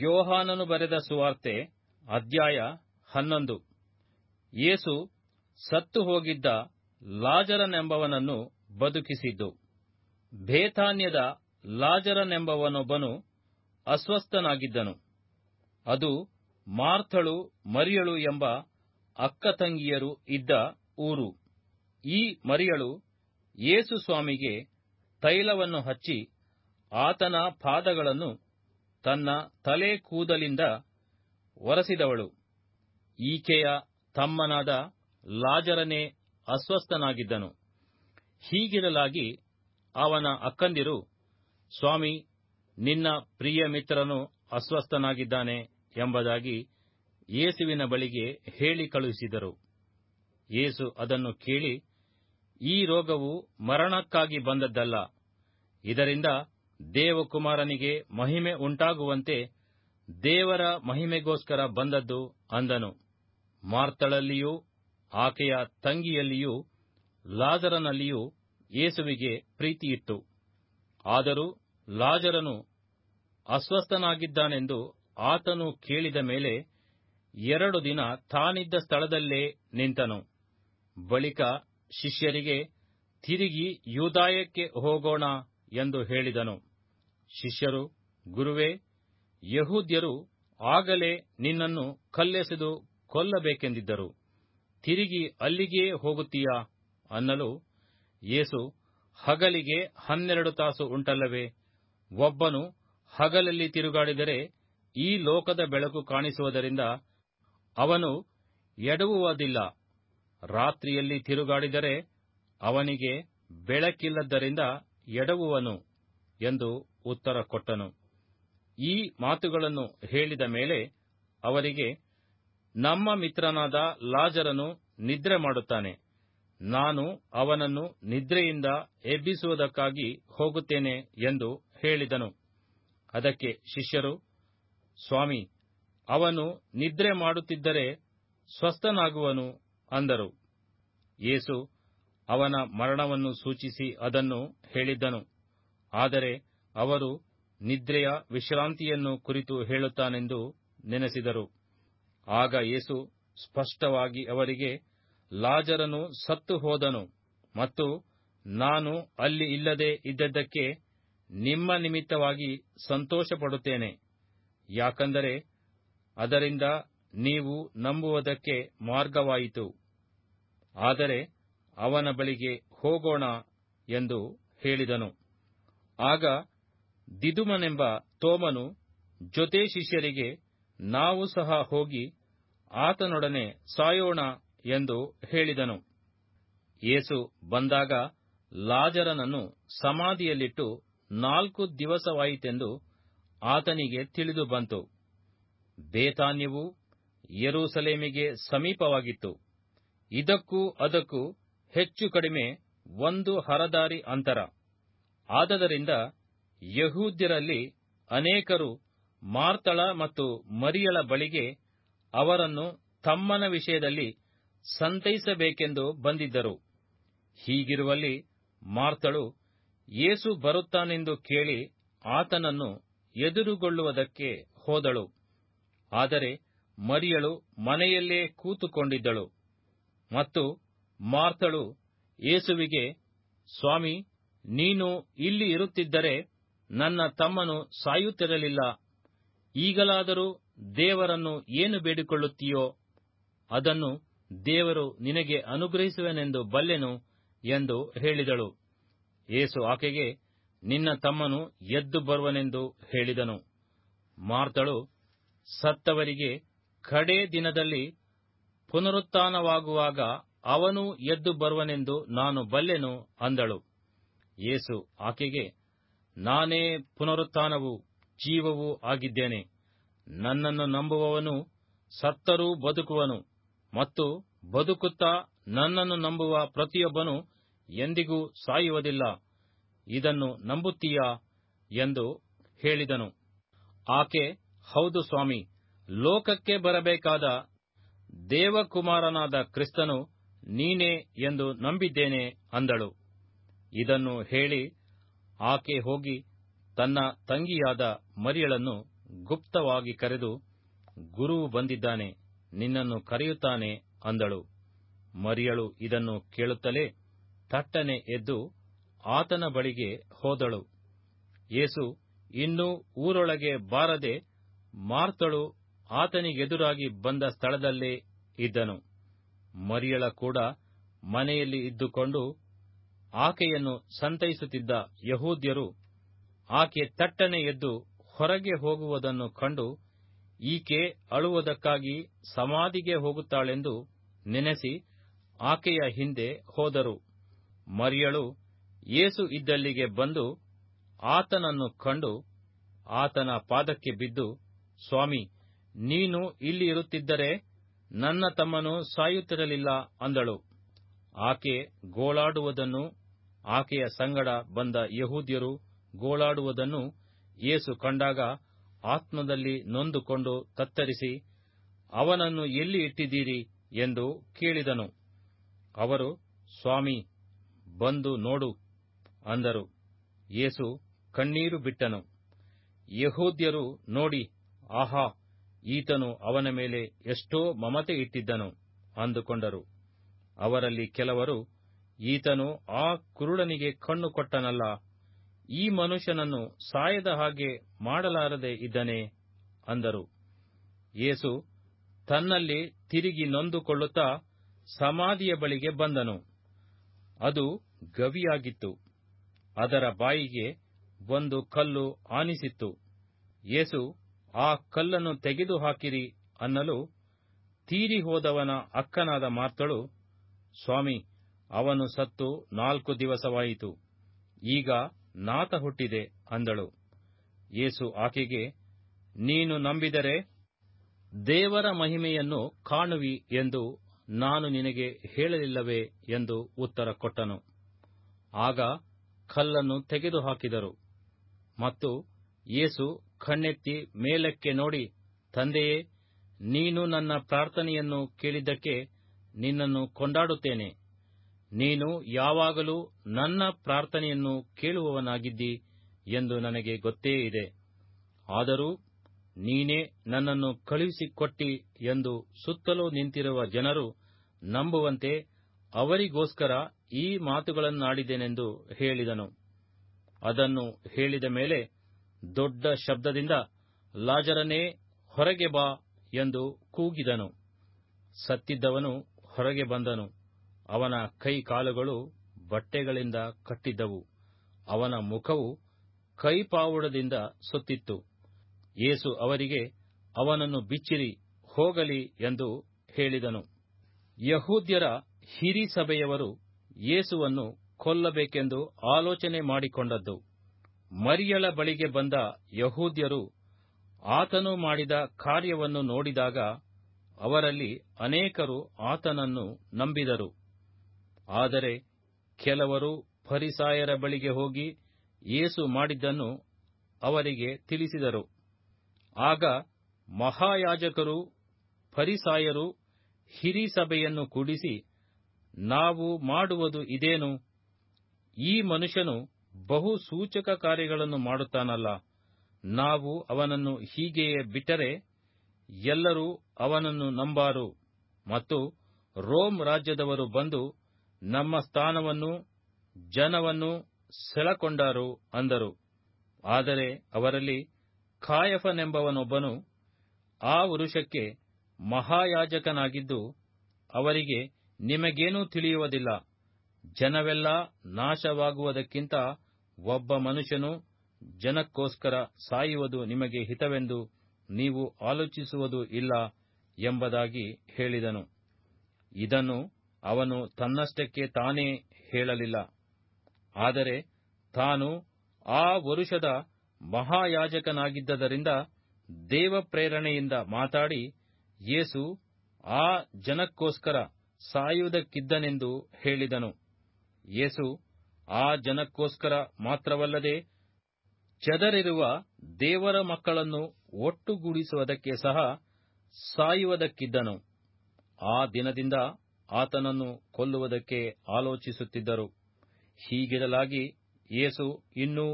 ಯೋಹಾನನು ಬರೆದ ಸುವಾರ್ತೆ, ಅಧ್ಯಾಯ ಹನ್ನೊಂದು. ಯೇಸು ಸತ್ತು ಹೋಗಿದ್ದ ಲಾಜರನೆಂಬವನನ್ನು ಬದುಕಿಸಿದ್ದು. ಬೇಥಾನ್ಯದ ಲಾಜರನೆಂಬವನೊಬ್ಬನು ಅಸ್ವಸ್ಥನಾಗಿದ್ದನು. ಅದು ಮಾರ್ಥಳು, ಮರಿಯಳು ಎಂಬ ಅಕ್ಕತಂಗಿಯರು ಇದ್ದ ಊರು. ಈ ಮರಿಯಳು ಯೇಸು ಸ್ವಾಮಿಗೆ ತೈಲವನ್ನು ಹಚ್ಚಿ ಆತನ ಪಾದಗಳನ್ನು ತನ್ನ ತಲೆ ಕೂದಲಿಂದ ಒರೆಸಿದವಳು. ಈಕೆಯ ತಮ್ಮನಾದ ಲಾಜರನೇ ಅಸ್ವಸ್ಥನಾಗಿದ್ದನು. ಹೀಗಿರಲಾಗಿ ಅವನ ಅಕ್ಕಂದಿರು, ಸ್ವಾಮಿ, ನಿನ್ನ ಪ್ರಿಯ ಮಿತ್ರನು ಅಸ್ವಸ್ಥನಾಗಿದ್ದಾನೆ ಎಂಬುದಾಗಿ ಯೇಸುವಿನ ಬಳಿಗೆ ಹೇಳಿ ಕಳುಹಿಸಿದರು. ಯೇಸು ಅದನ್ನು ಕೇಳಿ, ಈ ರೋಗವು ಮರಣಕ್ಕಾಗಿ ಬಂದದ್ದಲ್ಲ. ಇದರಿಂದ ದೇವಕುಮಾರನಿಗೆ ಮಹಿಮೆ ಉಂಟಾಗುವಂತೆ ದೇವರ ಮಹಿಮೆಗೋಸ್ಕರ ಬಂದದ್ದು ಅಂದನು. ಮಾರ್ತಳಲ್ಲಿಯೂ, ಆಕೆಯ ತಂಗಿಯಲ್ಲಿಯೂ, ಲಾಜರನಲ್ಲಿಯೂ ಯೇಸುವಿಗೆ ಪ್ರೀತಿಯಿತ್ತು. ಆದರೂ ಲಾಜರನು ಅಸ್ವಸ್ಥನಾಗಿದ್ದಾನೆಂದು ಆತನು ಕೇಳಿದ ಮೇಲೆ ಎರಡು ದಿನ ತಾನಿದ್ದ ಸ್ಥಳದಲ್ಲೇ ನಿಂತನು. ಬಳಿಕ ಶಿಷ್ಯರಿಗೆ, ತಿರುಗಿ ಯೂದಾಯಕ್ಕೆ ಹೋಗೋಣ ಎಂದು ಹೇಳಿದನು. ಶಿಷ್ಯರು, ಗುರುವೇ, ಯಹೂದ್ಯರು ಆಗಲೇ ನಿನ್ನನ್ನು ಕಲ್ಲೆಸೆದು ಕೊಲ್ಲಬೇಕೆಂದಿದ್ದರು. ತಿರುಗಿ ಅಲ್ಲಿಗೇ ಹೋಗುತ್ತೀಯಾ? ಅನ್ನಲು ಯೇಸು, ಹಗಲಿಗೆ ಹನ್ನೆರಡು ತಾಸು ಉಂಟಲ್ಲವೇ? ಒಬ್ಬನು ಹಗಲಲ್ಲಿ ತಿರುಗಾಡಿದರೆ ಈ ಲೋಕದ ಬೆಳಕು ಕಾಣಿಸುವುದರಿಂದ ಅವನು ಎಡವುವುದಿಲ್ಲ. ರಾತ್ರಿಯಲ್ಲಿ ತಿರುಗಾಡಿದರೆ ಅವನಿಗೆ ಬೆಳಕಿಲ್ಲದ್ದರಿಂದ ಎಡವುವನು ಎಂದು ಉತ್ತರ ಕೊಟ್ಟನು. ಈ ಮಾತುಗಳನ್ನು ಹೇಳಿದ ಮೇಲೆ ಅವರಿಗೆ, ನಮ್ಮ ಮಿತ್ರನಾದ ಲಾಜರನು ನಿದ್ರೆ ಮಾಡುತ್ತಾನೆ. ನಾನು ಅವನನ್ನು ನಿದ್ರೆಯಿಂದ ಎಬ್ಬಿಸುವುದಕ್ಕಾಗಿ ಹೋಗುತ್ತೇನೆ ಎಂದು ಹೇಳಿದನು. ಅದಕ್ಕೆ ಶಿಷ್ಯರು, ಸ್ವಾಮಿ, ಅವನು ನಿದ್ರೆ ಮಾಡುತ್ತಿದ್ದರೆ ಸ್ವಸ್ಥನಾಗುವನು ಅಂದರು. ಯೇಸು ಅವನ ಮರಣವನ್ನು ಸೂಚಿಸಿ ಅದನ್ನು ಹೇಳಿದ್ದನು. ಆದರೆ ಅವರು ನಿದ್ರೆಯ ವಿಶ್ರಾಂತಿಯನ್ನು ಕುರಿತು ಹೇಳುತ್ತಾನೆಂದು ನೆನೆಸಿದರು. ಆಗ ಯೇಸು ಸ್ಪಷ್ಟವಾಗಿ ಅವರಿಗೆ, ಲಾಜರನು ಸತ್ತು ಹೋದನು ಮತ್ತು ನಾನು ಅಲ್ಲಿ ಇಲ್ಲದೆ ಇದ್ದದ್ದಕ್ಕೆ ನಿಮ್ಮ ನಿಮಿತ್ತವಾಗಿ ಸಂತೋಷಪಡುತ್ತೇನೆ. ಯಾಕಂದರೆ ಅದರಿಂದ ನೀವು ನಂಬುವುದಕ್ಕೆ ಮಾರ್ಗವಾಯಿತು. ಆದರೆ ಅವನ ಬಳಿಗೆ ಹೋಗೋಣ ಎಂದು ಹೇಳಿದನು. ಆಗ ದಿದುಮನೆಂಬ ತೋಮನು ಜೊತೆ ಶಿಷ್ಯರಿಗೆ, ನಾವು ಸಹ ಹೋಗಿ ಆತನೊಡನೆ ಸಾಯೋಣ ಎಂದು ಹೇಳಿದನು. ಏಸು ಬಂದಾಗ ಲಾಜರನನ್ನು ಸಮಾಧಿಯಲ್ಲಿಟ್ಟು ನಾಲ್ಕು ದಿವಸವಾಯಿತೆಂದು ಆತನಿಗೆ ತಿಳಿದು ಬಂತು. ಬೇತಾನ್ಯವು ಯೆರೂಸಲೇಮಿಗೆ ಸಮೀಪವಾಗಿತ್ತು. ಇದಕ್ಕೂ ಅದಕ್ಕೂ ಹೆಚ್ಚು ಕಡಿಮೆ ಒಂದು ಹರದಾರಿ ಅಂತರ. ಆದದರಿಂದ ಯಹೂದ್ಯರಲ್ಲಿ ಅನೇಕರು ಮಾರ್ತಳ ಮತ್ತು ಮರಿಯಳ ಬಳಿಗೆ ಅವರನ್ನು ತಮ್ಮನ ವಿಷಯದಲ್ಲಿ ಸಂತೈಸಬೇಕೆಂದು ಬಂದಿದ್ದರು. ಹೀಗಿರುವಲ್ಲಿ ಮಾರ್ತಳು ಯೇಸು ಬರುತ್ತಾನೆಂದು ಕೇಳಿ ಆತನನ್ನು ಎದುರುಗೊಳ್ಳುವುದಕ್ಕೆ ಹೋದಳು. ಆದರೆ ಮರಿಯಳು ಮನೆಯಲ್ಲೇ ಕೂತುಕೊಂಡಿದ್ದಳು. ಮತ್ತು ಮಾರ್ತಳು ಯೇಸುವಿಗೆ, ಸ್ವಾಮಿ, ನೀನು ಇಲ್ಲಿ ಇರುತ್ತಿದ್ದರೆ ನನ್ನ ತಮ್ಮನು ಸಾಯುತ್ತಿರಲಿಲ್ಲ. ಈಗಲಾದರೂ ದೇವರನ್ನು ಏನು ಬೇಡಿಕೊಳ್ಳುತ್ತೀಯೋ ಅದನ್ನು ದೇವರು ನಿನಗೆ ಅನುಗ್ರಹಿಸುವನೆಂದು ಬಲ್ಲೆನು ಎಂದು ಹೇಳಿದಳು. ಏಸು ಆಕೆಗೆ, ನಿನ್ನ ತಮ್ಮನು ಎದ್ದು ಬರುವನೆಂದು ಹೇಳಿದನು. ಮಾರ್ತಳು ಸತ್ತವರಿಗೆ ಕಡೇ ದಿನದಲ್ಲಿ ಪುನರುತ್ಥಾನವಾಗುವಾಗ ಅವನು ಎದ್ದು ಬರುವನೆಂದು ನಾನು ಬಲ್ಲೆನು ಅಂದಳು. ಯೇಸು ಆಕೆಗೆ ನಾನೇ ಪುನರುತ್ಥಾನವೂ, ಜೀವವೂ ಆಗಿದ್ದೇನೆ. ನನ್ನನ್ನು ನಂಬುವವನು ಸತ್ತರೂ ಬದುಕುವನು ಮತ್ತು ಬದುಕುತ್ತಾ ನನ್ನನ್ನು ನಂಬುವ ಪ್ರತಿಯೊಬ್ಬನು ಎಂದಿಗೂ ಸಾಯುವುದಿಲ್ಲ. ಇದನ್ನು ನಂಬುತ್ತೀಯಾ ಎಂದು ಹೇಳಿದನು. ಆಕೆ, ಹೌದು ಸ್ವಾಮಿ, ಲೋಕಕ್ಕೆ ಬರಬೇಕಾದ ದೇವಕುಮಾರನಾದ ಕ್ರಿಸ್ತನು ನೀನೇ ಎಂದು ನಂಬಿದ್ದೇನೆ ಅಂದಳು. ಇದನ್ನು ಹೇಳಿ ಆಕೆ ಹೋಗಿ ತನ್ನ ತಂಗಿಯಾದ ಮರಿಯಳನ್ನು ಗುಪ್ತವಾಗಿ ಕರೆದು ಗುರುವು ಬಂದಿದ್ದಾನೆ, ನಿನ್ನನ್ನು ಕರೆಯುತ್ತಾನೆ ಅಂದಳು. ಮರಿಯಳು ಇದನ್ನು ಕೇಳುತ್ತಲೇ ತಟ್ಟನೆ ಎದ್ದು ಆತನ ಬಳಿಗೆ ಹೋದಳು. ಯೇಸು, ಇನ್ನೂ ಊರೊಳಗೆ ಬಾರದೆ ಮಾರ್ತಳು, ಆತನಿಗೆದುರಾಗಿ ಬಂದ ಸ್ಥಳದಲ್ಲೇ ಇದ್ದನು. ಮರಿಯಳ ಕೂಡ ಮನೆಯಲ್ಲಿ ಇದ್ದುಕೊಂಡು ಆಕೆಯನ್ನು ಸಂತೈಸುತ್ತಿದ್ದ ಯಹೂದ್ಯರು ಆಕೆ ತಟ್ಟನೆ ಎದ್ದು ಹೊರಗೆ ಹೋಗುವುದನ್ನು ಕಂಡು ಈಕೆ ಅಳುವುದಕ್ಕಾಗಿ ಸಮಾಧಿಗೆ ಹೋಗುತ್ತಾಳೆಂದು ನೆನೆಸಿ ಆಕೆಯ ಹಿಂದೆ ಹೋದರು. ಮರಿಯಳು ಏಸು ಇದ್ದಲ್ಲಿಗೆ ಬಂದು ಆತನನ್ನು ಕಂಡು ಆತನ ಪಾದಕ್ಕೆ ಬಿದ್ದು, ಸ್ವಾಮಿ, ನೀನು ಇಲ್ಲಿ ಇರುತ್ತಿದ್ದರೆ ನನ್ನ ತಮ್ಮನು ಸಾಯುತ್ತಿರಲಿಲ್ಲ ಅಂದಳು. ಆಕೆ ಗೋಳಾಡುವುದನ್ನು, ಆಕೆಯ ಸಂಗಡ ಬಂದ ಯಹೂದ್ಯರು ಗೋಳಾಡುವುದನ್ನು ಏಸು ಕಂಡಾಗ ಆತ್ಮದಲ್ಲಿ ನೊಂದುಕೊಂಡು ತತ್ತರಿಸಿ, ಅವನನ್ನು ಎಲ್ಲಿ ಇಟ್ಟಿದ್ದೀರಿ ಎಂದು ಕೇಳಿದನು. ಅವರು, ಸ್ವಾಮಿ, ಬಂದು ನೋಡು ಅಂದರು. ಏಸು ಕಣ್ಣೀರು ಬಿಟ್ಟನು. ಯಹೂದ್ಯರು ನೋಡಿ, ಆಹಾ, ಈತನು ಅವನ ಮೇಲೆ ಎಷ್ಟೋ ಮಮತೆ ಇಟ್ಟಿದ್ದನು ಅಂದುಕೊಂಡರು. ಅವರಲ್ಲಿ ಕೆಲವರು, ಈತನು ಆ ಕುರುಡನಿಗೆ ಕಣ್ಣು ಕೊಟ್ಟನಲ್ಲ, ಈ ಮನುಷ್ಯನನ್ನು ಸಾಯದ ಹಾಗೆ ಮಾಡಲಾರದೆ ಇದ್ದನೆ ಅಂದರು. ಯೇಸು ತನ್ನಲ್ಲಿ ತಿರುಗಿ ನೊಂದುಕೊಳ್ಳುತ್ತಾ ಸಮಾಧಿಯ ಬಳಿಗೆ ಬಂದನು. ಅದು ಗವಿಯಾಗಿತ್ತು. ಅದರ ಬಾಯಿಗೆ ಒಂದು ಕಲ್ಲು ಆನಿಸಿತ್ತು. ಯೇಸು, ಆ ಕಲ್ಲನ್ನು ತೆಗೆದು ಹಾಕಿರಿ ಅನ್ನಲು ತೀರಿಹೋದವನ ಅಕ್ಕನಾದ ಮಾರ್ತಳು ಸ್ವಾಮಿ, ಅವನು ಸತ್ತು ನಾಲ್ಕು ದಿವಸವಾಯಿತು. ಈಗ ನಾತ ಹುಟ್ಟಿದೆ ಅಂದಳು. ಯೇಸು ಆಕೆಗೆ, ನೀನು ನಂಬಿದರೆ ದೇವರ ಮಹಿಮೆಯನ್ನು ಕಾಣುವಿ ಎಂದು ನಾನು ನಿನಗೆ ಹೇಳಲಿಲ್ಲವೇ ಎಂದು ಉತ್ತರ ಕೊಟ್ಟನು. ಆಗ ಕಲ್ಲನ್ನು ತೆಗೆದುಹಾಕಿದರು. ಮತ್ತು ಯೇಸು ಕಣ್ಣೆತ್ತಿ ಮೇಲಕ್ಕೆ ನೋಡಿ, ತಂದೆಯೇ, ನೀನು ನನ್ನ ಪ್ರಾರ್ಥನೆಯನ್ನು ಕೇಳಿದ್ದಕ್ಕೆ ನಿನ್ನನ್ನು ಕೊಂಡಾಡುತ್ತೇನೆ. ನೀನು ಯಾವಾಗಲೂ ನನ್ನ ಪ್ರಾರ್ಥನೆಯನ್ನು ಕೇಳುವವನಾಗಿದ್ದಿ ಎಂದು ನನಗೆ ಗೊತ್ತೇ ಇದೆ. ಆದರೂ ನೀನೇ ನನ್ನನ್ನು ಕಳುಹಿಸಿಕೊಟ್ಟಿ ಎಂದು ಸುತ್ತಲೂ ನಿಂತಿರುವ ಜನರು ನಂಬುವಂತೆ ಅವರಿಗೋಸ್ಕರ ಈ ಮಾತುಗಳನ್ನಾಡಿದೆನೆಂದು ಹೇಳಿದನು. ಅದನ್ನು ಹೇಳಿದ ಮೇಲೆ ದೊಡ್ಡ ಶಬ್ದದಿಂದ ಲಾಜರನೇ ಹೊರಗೆ ಬಾ ಎಂದು ಕೂಗಿದನು. ಸತ್ತಿದ್ದವನು ಹೊರಗೆ ಬಂದನು. ಅವನ ಕೈ ಕಾಲುಗಳು ಬಟ್ಟೆಗಳಿಂದ ಕಟ್ಟಿದ್ದವು. ಅವನ ಮುಖವು ಕೈಪಾವುಡದಿಂದ ಸುತ್ತಿತ್ತು. ಯೇಸು ಅವರಿಗೆ, ಅವನನ್ನು ಬಿಚ್ಚಿರಿ, ಹೋಗಲಿ ಎಂದು ಹೇಳಿದನು. ಯಹೂದ್ಯರ ಹಿರಿ ಸಭೆಯವರು ಯೇಸುವನ್ನು ಕೊಲ್ಲಬೇಕೆಂದು ಆಲೋಚನೆ ಮಾಡಿಕೊಂಡದ್ದು. ಮರಿಯಳ ಬಳಿಗೆ ಬಂದ ಯಹೂದ್ಯರು ಆತನು ಮಾಡಿದ ಕಾರ್ಯವನ್ನು ನೋಡಿದಾಗ ಅವರಲ್ಲಿ ಅನೇಕರು ಆತನನ್ನು ನಂಬಿದರು. ಆದರೆ ಕೆಲವರು ಫರಿಸಾಯರ ಬಳಿಗೆ ಹೋಗಿ ಯೇಸು ಮಾಡಿದ್ದನ್ನು ಅವರಿಗೆ ತಿಳಿಸಿದರು. ಆಗ ಮಹಾಯಾಜಕರು, ಫರಿಸಾಯರು ಹಿರಿ ಸಭೆಯನ್ನು ಕೂಡಿಸಿ, ನಾವು ಮಾಡುವುದು ಇದೇನು? ಈ ಮನುಷ್ಯನು ಬಹು ಸೂಚಕ ಕಾರ್ಯಗಳನ್ನು ಮಾಡುತ್ತಾನಲ್ಲ. ನಾವು ಅವನನ್ನು ಹೀಗೆಯೇ ಬಿಟ್ಟರೆ ಎಲ್ಲರೂ ಅವನನ್ನು ನಂಬಾರು ಮತ್ತು ರೋಮ್ ರಾಜ್ಯದವರು ಬಂದು ನಮ್ಮ ಸ್ಥಾನವನ್ನು, ಜನವನ್ನು ಸೆಳಕೊಂಡರು ಅಂದರು. ಆದರೆ ಅವರಲ್ಲಿ ಕಾಯಫನೆಂಬವನೊಬ್ಬನು ಆ ವರುಷಕ್ಕೆ ಮಹಾಯಾಜಕನಾಗಿದ್ದು ಅವರಿಗೆ ನಿಮಗೇನೂ ತಿಳಿಯುವುದಿಲ್ಲ. ಜನವೆಲ್ಲ ನಾಶವಾಗುವುದಕ್ಕಿಂತ ಒಬ್ಬ ಮನುಷ್ಯನು ಜನಕ್ಕೋಸ್ಕರ ಸಾಯುವುದು ನಿಮಗೆ ಹಿತವೆಂದು ನೀವು ಆಲೋಚಿಸುವುದು ಇಲ್ಲ ಎಂಬುದಾಗಿ ಹೇಳಿದನು. ಇದನ್ನು ಅವನು ತನ್ನಷ್ಟಕ್ಕೆ ತಾನೇ ಹೇಳಲಿಲ್ಲ. ಆದರೆ ತಾನು ಆ ವರುಷದ ಮಹಾಯಾಜಕನಾಗಿದ್ದರಿಂದ ದೇವಪ್ರೇರಣೆಯಿಂದ ಮಾತಾಡಿ, ಯೇಸು ಆ ಜನಕ್ಕೋಸ್ಕರ ಸಾಯುವುದಕ್ಕಿದ್ದನೆಂದು ಹೇಳಿದನು. ಯೇಸು ಆ ಜನಕ್ಕೋಸ್ಕರ ಮಾತ್ರವಲ್ಲದೆ ಚದರಿರುವ ದೇವರ ಮಕ್ಕಳನ್ನು ಒಟ್ಟುಗೂಡಿಸುವುದಕ್ಕೆ ಸಹ ಸಾಯುವುದಕ್ಕಿದ್ದನು. ಆ ದಿನದಿಂದ ಆತನನ್ನು ಕೊಲ್ಲುವುದಕ್ಕೆ ಆಲೋಚಿಸುತ್ತಿದ್ದರು. ಹೀಗಿರಲಾಗಿ ಯೇಸು ಇನ್ನೂ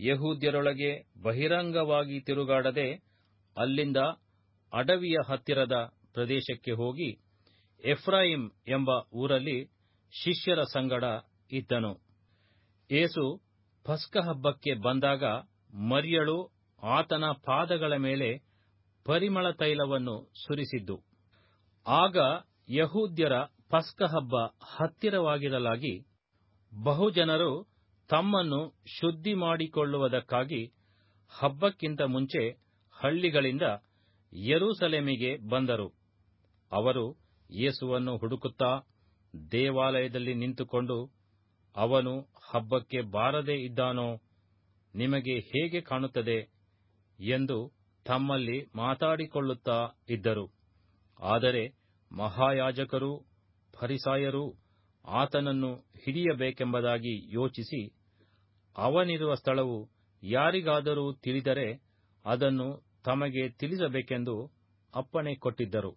ಯಹೂದ್ಯರೊಳಗೆ ಬಹಿರಂಗವಾಗಿ ತಿರುಗಾಡದೆ ಅಲ್ಲಿಂದ ಅಡವಿಯ ಹತ್ತಿರದ ಪ್ರದೇಶಕ್ಕೆ ಹೋಗಿ ಎಫ್ರಾಯಿಂ ಎಂಬ ಊರಲ್ಲಿ ಶಿಷ್ಯರ ಸಂಗಡ ಇದ್ದನು. ಏಸು ಪಸ್ಕಹಬ್ಬಕ್ಕೆ ಬಂದಾಗ ಮರಿಯಳು ಆತನ ಪಾದಗಳ ಮೇಲೆ ಪರಿಮಳ ತೈಲವನ್ನು ಸುರಿಸಿದ್ದು. ಆಗ ಯಹೂದ್ಯರ ಪಸ್ಕಹಬ್ಬ ಹತ್ತಿರವಾಗಿರಲಾಗಿ ಬಹುಜನರು ತಮ್ಮನ್ನು ಶುದ್ಧಿ ಮಾಡಿಕೊಳ್ಳುವುದಕ್ಕಾಗಿ ಹಬ್ಬಕ್ಕಿಂತ ಮುಂಚೆ ಹಳ್ಳಿಗಳಿಂದ ಯರೂಸಲೇಮಿಗೆ ಬಂದರು. ಅವರು ಯೇಸುವನ್ನು ಹುಡುಕುತ್ತಾ ದೇವಾಲಯದಲ್ಲಿ ನಿಂತುಕೊಂಡು ಅವನು ಹಬ್ಬಕ್ಕೆ ಬಾರದೇ ಇದ್ದಾನೋ, ನಿಮಗೆ ಹೇಗೆ ಕಾಣುತ್ತದೆ ಎಂದು ತಮ್ಮಲ್ಲಿ ಮಾತಾಡಿಕೊಳ್ಳುತ್ತಾ ಇದ್ದರು. ಆದರೆ ಮಹಾಯಾಜಕರು ಫರಿಸಾಯರೂ ಆತನನ್ನು ಹಿಡಿಯಬೇಕೆಂಬುದಾಗಿ ಯೋಚಿಸಿ, ಅವನಿರುವ ಸ್ಥಳವು ಯಾರಿಗಾದರೂ ತಿಳಿದರೆ ಅದನ್ನು ತಮಗೆ ತಿಳಿಸಬೇಕೆಂದು ಅಪ್ಪಣೆ ಕೊಟ್ಟಿದ್ದರು.